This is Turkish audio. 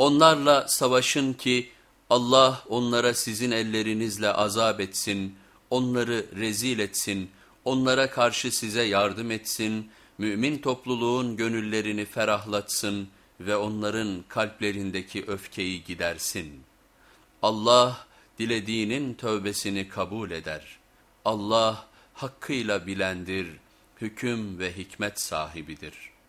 Onlarla savaşın ki Allah onlara sizin ellerinizle azap etsin, onları rezil etsin, onlara karşı size yardım etsin, mümin topluluğun gönüllerini ferahlatsın ve onların kalplerindeki öfkeyi gidersin. Allah dilediğinin tövbesini kabul eder. Allah hakkıyla bilendir, hüküm ve hikmet sahibidir.''